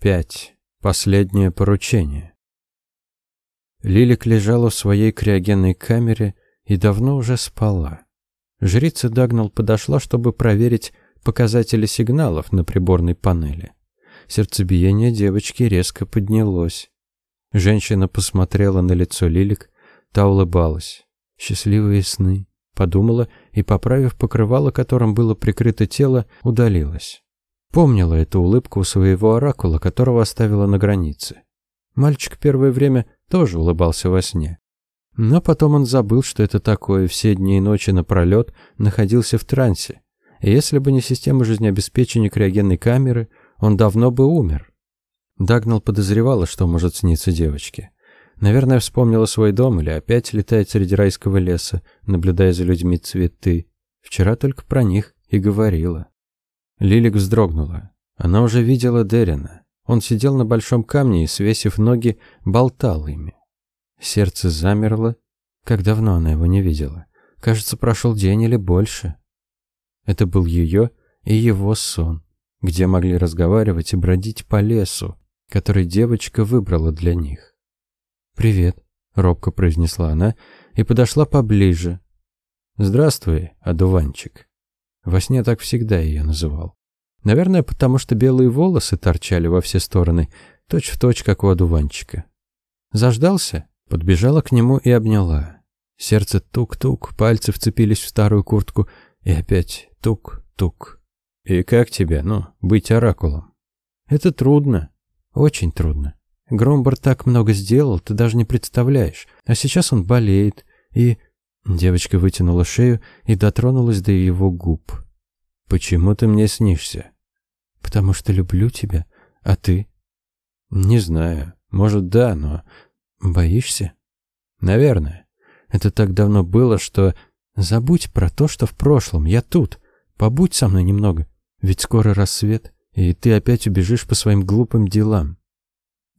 5. Последнее поручение. Лилик лежала в своей криогенной камере и давно уже спала. Жрица Дагнал подошла, чтобы проверить показатели сигналов на приборной панели. Сердцебиение девочки резко поднялось. Женщина посмотрела на лицо Лилик, та улыбалась. «Счастливые сны», — подумала и, поправив покрывало, которым было прикрыто тело, удалилась. Помнила эту улыбку своего оракула, которого оставила на границе. Мальчик первое время тоже улыбался во сне. Но потом он забыл, что это такое, все дни и ночи напролет находился в трансе. И если бы не система жизнеобеспечения криогенной камеры, он давно бы умер. Дагнал подозревала, что может сниться девочке. Наверное, вспомнила свой дом или опять летает среди райского леса, наблюдая за людьми цветы. Вчера только про них и говорила. Лилик вздрогнула. Она уже видела Дерина. Он сидел на большом камне и, свесив ноги, болтал ими. Сердце замерло. Как давно она его не видела? Кажется, прошел день или больше. Это был ее и его сон, где могли разговаривать и бродить по лесу, который девочка выбрала для них. «Привет», — робко произнесла она и подошла поближе. «Здравствуй, одуванчик». Во сне так всегда ее называл. Наверное, потому что белые волосы торчали во все стороны, точь-в-точь, точь, как у одуванчика. Заждался, подбежала к нему и обняла. Сердце тук-тук, пальцы вцепились в старую куртку, и опять тук-тук. «И как тебе, ну, быть оракулом?» «Это трудно, очень трудно. Громбар так много сделал, ты даже не представляешь. А сейчас он болеет, и Девочка вытянула шею и дотронулась до его губ. «Почему ты мне снишься?» «Потому что люблю тебя. А ты?» «Не знаю. Может, да, но...» «Боишься?» «Наверное. Это так давно было, что...» «Забудь про то, что в прошлом. Я тут. Побудь со мной немного. Ведь скоро рассвет, и ты опять убежишь по своим глупым делам».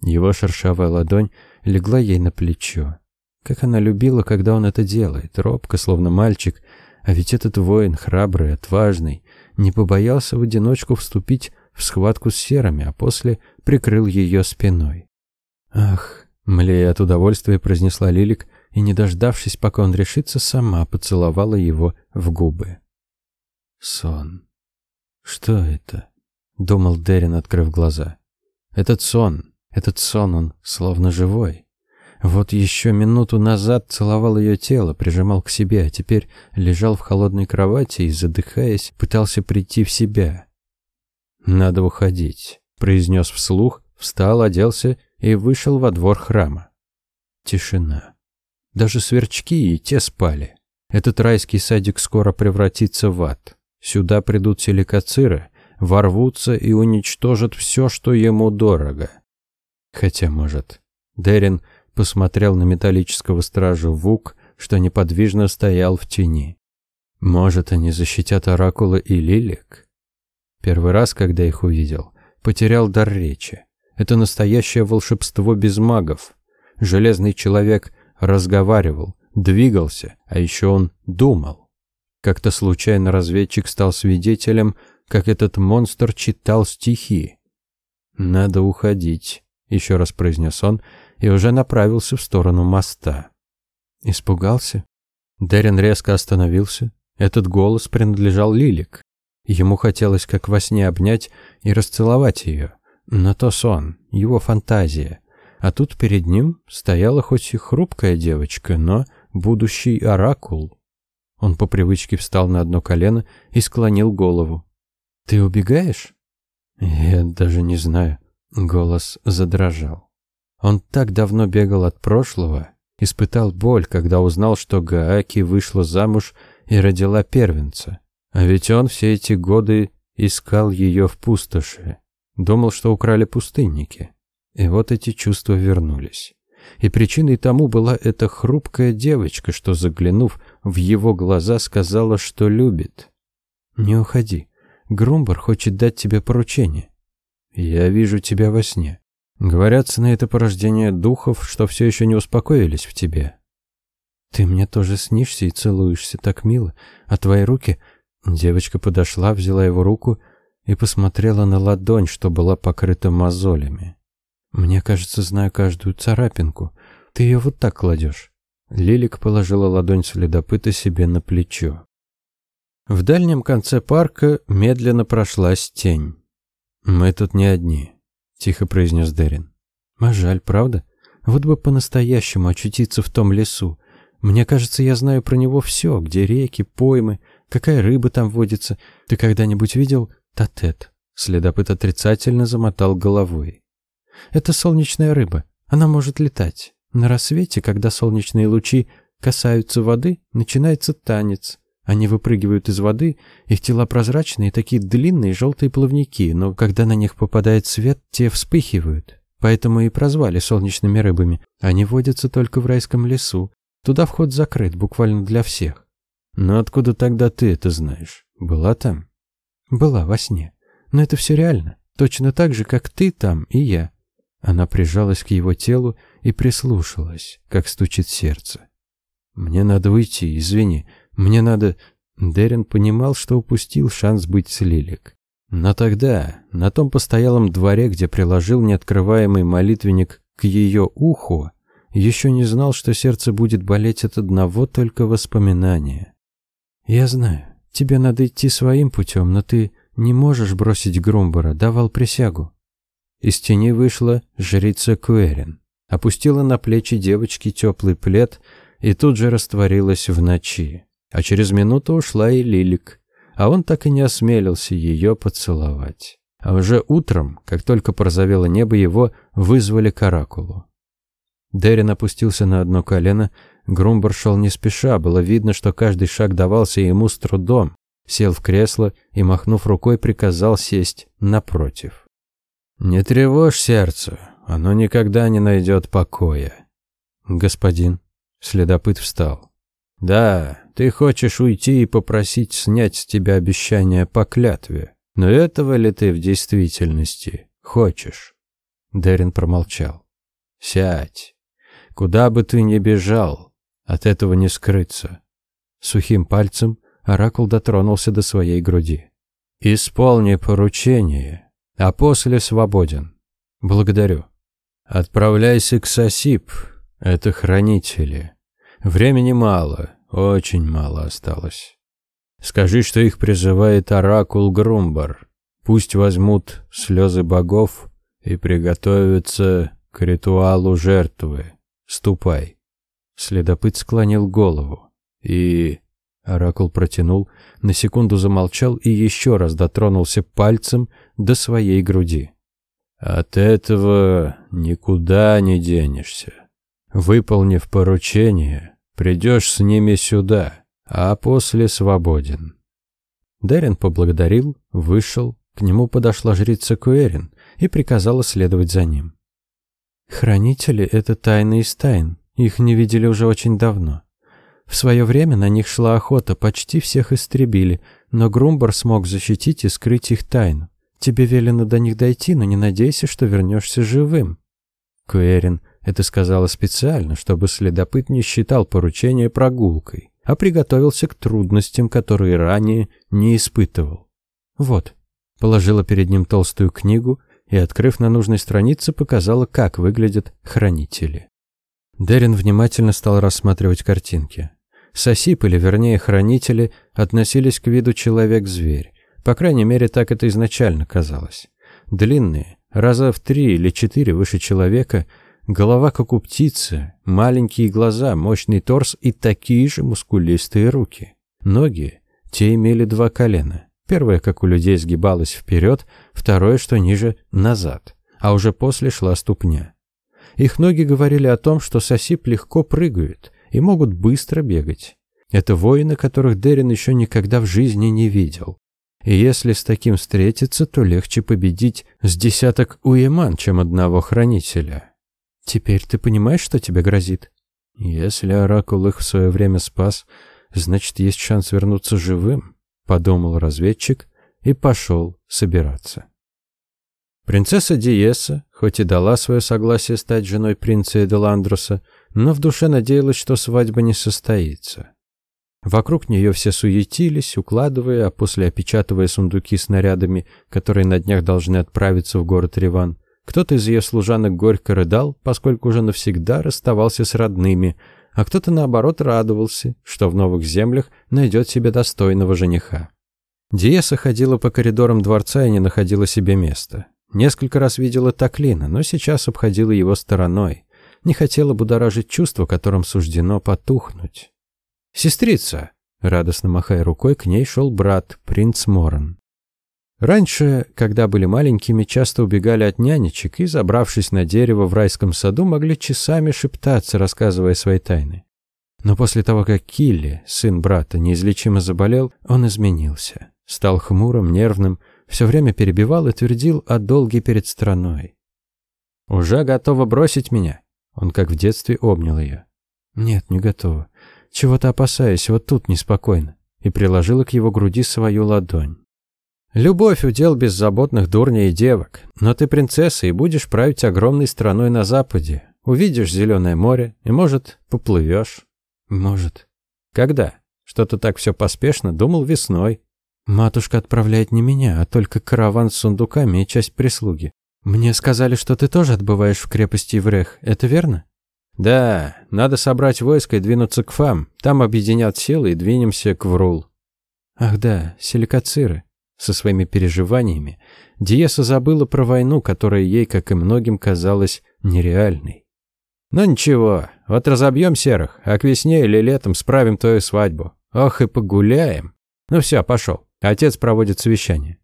Его шершавая ладонь легла ей на плечо. Как она любила, когда он это делает, робко, словно мальчик, а ведь этот воин, храбрый, отважный, не побоялся в одиночку вступить в схватку с серыми, а после прикрыл ее спиной. «Ах!» — млея от удовольствия произнесла Лилик, и, не дождавшись, пока он решится, сама поцеловала его в губы. «Сон. Что это?» — думал Дерин, открыв глаза. «Этот сон, этот сон, он словно живой». Вот еще минуту назад целовал ее тело, прижимал к себе, а теперь лежал в холодной кровати и, задыхаясь, пытался прийти в себя. «Надо уходить», — произнес вслух, встал, оделся и вышел во двор храма. Тишина. Даже сверчки и те спали. Этот райский садик скоро превратится в ад. Сюда придут силикациры, ворвутся и уничтожат все, что ему дорого. Хотя, может, Дерин посмотрел на металлического стража Вук, что неподвижно стоял в тени. Может, они защитят Оракула и Лилик? Первый раз, когда их увидел, потерял дар речи. Это настоящее волшебство без магов. Железный человек разговаривал, двигался, а еще он думал. Как-то случайно разведчик стал свидетелем, как этот монстр читал стихи. «Надо уходить», — еще раз произнес он, и уже направился в сторону моста. Испугался? Дерин резко остановился. Этот голос принадлежал Лилик. Ему хотелось как во сне обнять и расцеловать ее. Но то сон, его фантазия. А тут перед ним стояла хоть и хрупкая девочка, но будущий оракул. Он по привычке встал на одно колено и склонил голову. «Ты убегаешь?» «Я даже не знаю». Голос задрожал. Он так давно бегал от прошлого, испытал боль, когда узнал, что Гааки вышла замуж и родила первенца. А ведь он все эти годы искал ее в пустоши. Думал, что украли пустынники. И вот эти чувства вернулись. И причиной тому была эта хрупкая девочка, что, заглянув в его глаза, сказала, что любит. «Не уходи. Грумбар хочет дать тебе поручение. Я вижу тебя во сне. Говорят, на это порождение духов, что все еще не успокоились в тебе. Ты мне тоже снишься и целуешься так мило, а твои руки... Девочка подошла, взяла его руку. и посмотрела на ладонь, что была покрыта мозолями. «Мне кажется, знаю каждую царапинку. Ты ее вот так кладешь». Лилик положила ладонь следопыта себе на плечо. В дальнем конце парка медленно прошлась тень. «Мы тут не одни», — тихо произнес Дерин. «А жаль, правда? Вот бы по-настоящему очутиться в том лесу. Мне кажется, я знаю про него все, где реки, поймы, какая рыба там водится. Ты когда-нибудь видел татет?» Следопыт отрицательно замотал головой. «Это солнечная рыба. Она может летать. На рассвете, когда солнечные лучи касаются воды, начинается танец. Они выпрыгивают из воды, их тела прозрачные, такие длинные желтые плавники, но когда на них попадает свет, те вспыхивают. Поэтому и прозвали солнечными рыбами. Они водятся только в райском лесу. Туда вход закрыт, буквально для всех. Но откуда тогда ты это знаешь? Была там? Была во сне. Но это все реально. Точно так же, как ты там и я. Она прижалась к его телу и прислушалась, как стучит сердце. «Мне надо уйти, извини. Мне надо...» Дерин понимал, что упустил шанс быть с Лилик. Но тогда, на том постоялом дворе, где приложил неоткрываемый молитвенник к ее уху, еще не знал, что сердце будет болеть от одного только воспоминания. «Я знаю, тебе надо идти своим путем, но ты не можешь бросить Грумбора, давал присягу». Из тени вышла жрица Куэрин, опустила на плечи девочки теплый плед и тут же растворилась в ночи. А через минуту ушла и Лилик, а он так и не осмелился ее поцеловать. А уже утром, как только порозовело небо, его вызвали к оракулу. Дерин опустился на одно колено, Грумбар шел не спеша, было видно, что каждый шаг давался ему с трудом. Сел в кресло и, махнув рукой, приказал сесть напротив. «Не тревожь сердце, оно никогда не найдет покоя». «Господин», — следопыт встал. «Да, ты хочешь уйти и попросить снять с тебя обещание по клятве. Но этого ли ты в действительности хочешь?» Дерин промолчал. «Сядь. Куда бы ты ни бежал, от этого не скрыться». Сухим пальцем оракул дотронулся до своей груди. «Исполни поручение, а после свободен. Благодарю. Отправляйся к Сосип, это хранители. Времени мало, очень мало осталось. Скажи, что их призывает оракул Грумбар. Пусть возьмут слезы богов и приготовятся к ритуалу жертвы. Ступай. Следопыт склонил голову. И... Оракул протянул, на секунду замолчал и еще раз дотронулся пальцем до своей груди. От этого никуда не денешься. Выполнив поручение, придешь с ними сюда, а после свободен. Дерин поблагодарил, вышел, к нему подошла жрица Куэрин и приказала следовать за ним. Хранители — это тайны из тайн, их не видели уже очень давно. В свое время на них шла охота, почти всех истребили, но Грумбар смог защитить и скрыть их тайну. Тебе велено до них дойти, но не надейся, что вернешься живым. Куэрин это сказала специально, чтобы следопыт не считал поручение прогулкой, а приготовился к трудностям, которые ранее не испытывал. Вот, положила перед ним толстую книгу и, открыв на нужной странице, показала, как выглядят хранители. Дерин внимательно стал рассматривать картинки. Сосип, или вернее хранители, относились к виду человек-зверь. По крайней мере, так это изначально казалось. Длинные, раза в три или четыре выше человека, голова как у птицы, маленькие глаза, мощный торс и такие же мускулистые руки. Ноги, те имели два колена. Первое, как у людей, сгибалось вперед, второе, что ниже, назад, а уже после шла ступня. Их ноги говорили о том, что сосип легко прыгают, и могут быстро бегать. Это воины, которых Дерин еще никогда в жизни не видел. И если с таким встретиться, то легче победить с десяток уеман, чем одного хранителя. Теперь ты понимаешь, что тебе грозит? Если Оракул их в свое время спас, значит, есть шанс вернуться живым, подумал разведчик и пошел собираться. Принцесса Диеса, хоть и дала свое согласие стать женой принца Эделандруса, но в душе надеялась, что свадьба не состоится. Вокруг нее все суетились, укладывая, а после опечатывая сундуки с нарядами, которые на днях должны отправиться в город Риван. Кто-то из ее служанок горько рыдал, поскольку уже навсегда расставался с родными, а кто-то, наоборот, радовался, что в новых землях найдет себе достойного жениха. Диеса ходила по коридорам дворца и не находила себе места. Несколько раз видела Таклина, но сейчас обходила его стороной. Не хотела будоражить чувство, которым суждено потухнуть. «Сестрица!» — радостно махая рукой, к ней шел брат, принц Моран. Раньше, когда были маленькими, часто убегали от нянечек и, забравшись на дерево в райском саду, могли часами шептаться, рассказывая свои тайны. Но после того, как Килли, сын брата, неизлечимо заболел, он изменился. Стал хмурым, нервным, все время перебивал и твердил о долге перед страной. «Уже готова бросить меня?» Он, как в детстве, обнял ее. «Нет, не готова. Чего-то опасаюсь, вот тут неспокойно, и приложила к его груди свою ладонь. Любовь удел беззаботных дурней и девок, но ты принцесса и будешь править огромной страной на западе. Увидишь зеленое море и, может, поплывешь. Может. Когда? Что-то так все поспешно, думал весной. Матушка отправляет не меня, а только караван с сундуками и часть прислуги. Мне сказали, что ты тоже отбываешь в крепости Иврех, это верно? Да, надо собрать войско и двинуться к Фам. Там объединят силы и двинемся к Врул. Ах да, силикациры. Со своими переживаниями Диеса забыла про войну, которая ей, как и многим, казалась нереальной. «Ну ничего, вот разобьем серых, а к весне или летом справим твою свадьбу. Ох и погуляем. Ну все, пошел. Отец проводит совещание».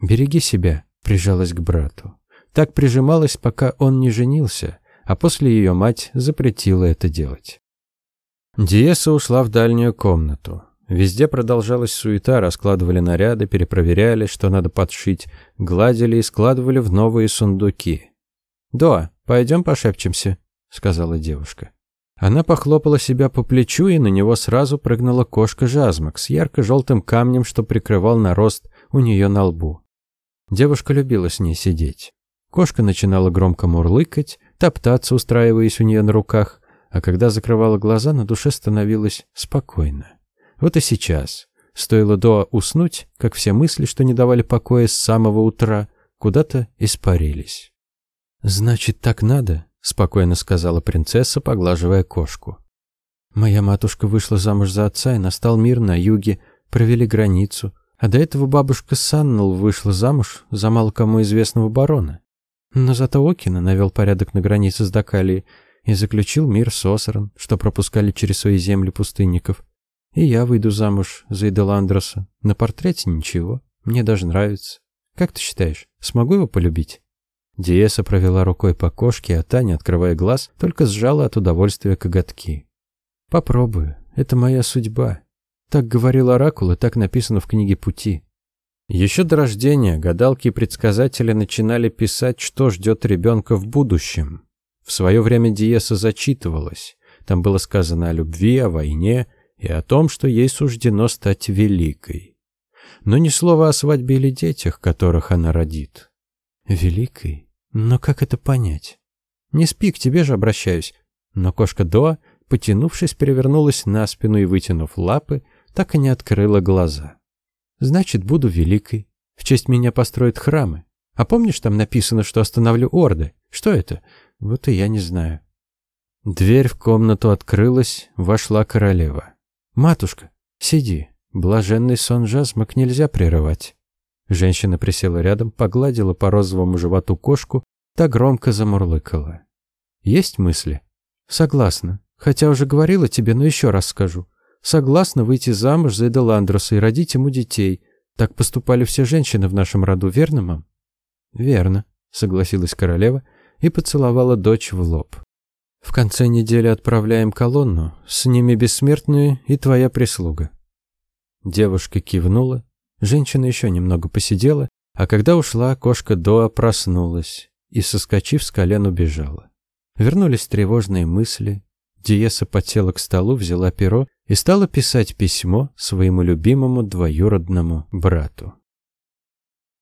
«Береги себя», — прижалась к брату. Так прижималась, пока он не женился, а после ее мать запретила это делать. Диеса ушла в дальнюю комнату. Везде продолжалась суета, раскладывали наряды, перепроверяли, что надо подшить, гладили и складывали в новые сундуки. «До, пойдем пошепчемся», — сказала девушка. Она похлопала себя по плечу, и на него сразу прыгнула кошка Жазмак с ярко-желтым камнем, что прикрывал нарост у нее на лбу. Девушка любила с ней сидеть. Кошка начинала громко мурлыкать, топтаться, устраиваясь у нее на руках, а когда закрывала глаза, на душе становилось спокойно. Вот и сейчас. Стоило до уснуть, как все мысли, что не давали покоя с самого утра, куда-то испарились. «Значит, так надо?» — спокойно сказала принцесса, поглаживая кошку. «Моя матушка вышла замуж за отца, и настал мир на юге, провели границу, а до этого бабушка Саннел вышла замуж за мало кому известного барона. Но зато Окина навел порядок на границе с Дакалией и заключил мир с Осором, что пропускали через свои земли пустынников. И я выйду замуж за Иделандроса. На портрете ничего, мне даже нравится. Как ты считаешь, смогу его полюбить?» Диеса провела рукой по кошке, а Таня, открывая глаз, только сжала от удовольствия коготки. «Попробую. Это моя судьба. Так говорил Оракул, и так написано в книге «Пути». Еще до рождения гадалки и предсказатели начинали писать, что ждет ребенка в будущем. В свое время Диеса зачитывалась. Там было сказано о любви, о войне и о том, что ей суждено стать великой. Но ни слова о свадьбе или детях, которых она родит. Великой? Но как это понять? Не спи, к тебе же обращаюсь. Но кошка Доа, потянувшись, перевернулась на спину и, вытянув лапы, так и не открыла глаза. Значит, буду великой. В честь меня построят храмы. А помнишь, там написано, что остановлю орды? Что это? Вот и я не знаю. Дверь в комнату открылась, вошла королева. «Матушка, сиди. Блаженный сон жазмок нельзя прерывать». Женщина присела рядом, погладила по розовому животу кошку, та громко замурлыкала. «Есть мысли?» «Согласна. Хотя уже говорила тебе, но еще раз скажу согласна выйти замуж за Эделандроса и родить ему детей. Так поступали все женщины в нашем роду, верно, мам? Верно, согласилась королева и поцеловала дочь в лоб. В конце недели отправляем колонну, с ними бессмертную и твоя прислуга. Девушка кивнула, женщина еще немного посидела, а когда ушла, кошка Доа проснулась и, соскочив с колен, убежала. Вернулись тревожные мысли. Диеса подсела к столу, взяла перо и стала писать письмо своему любимому двоюродному брату.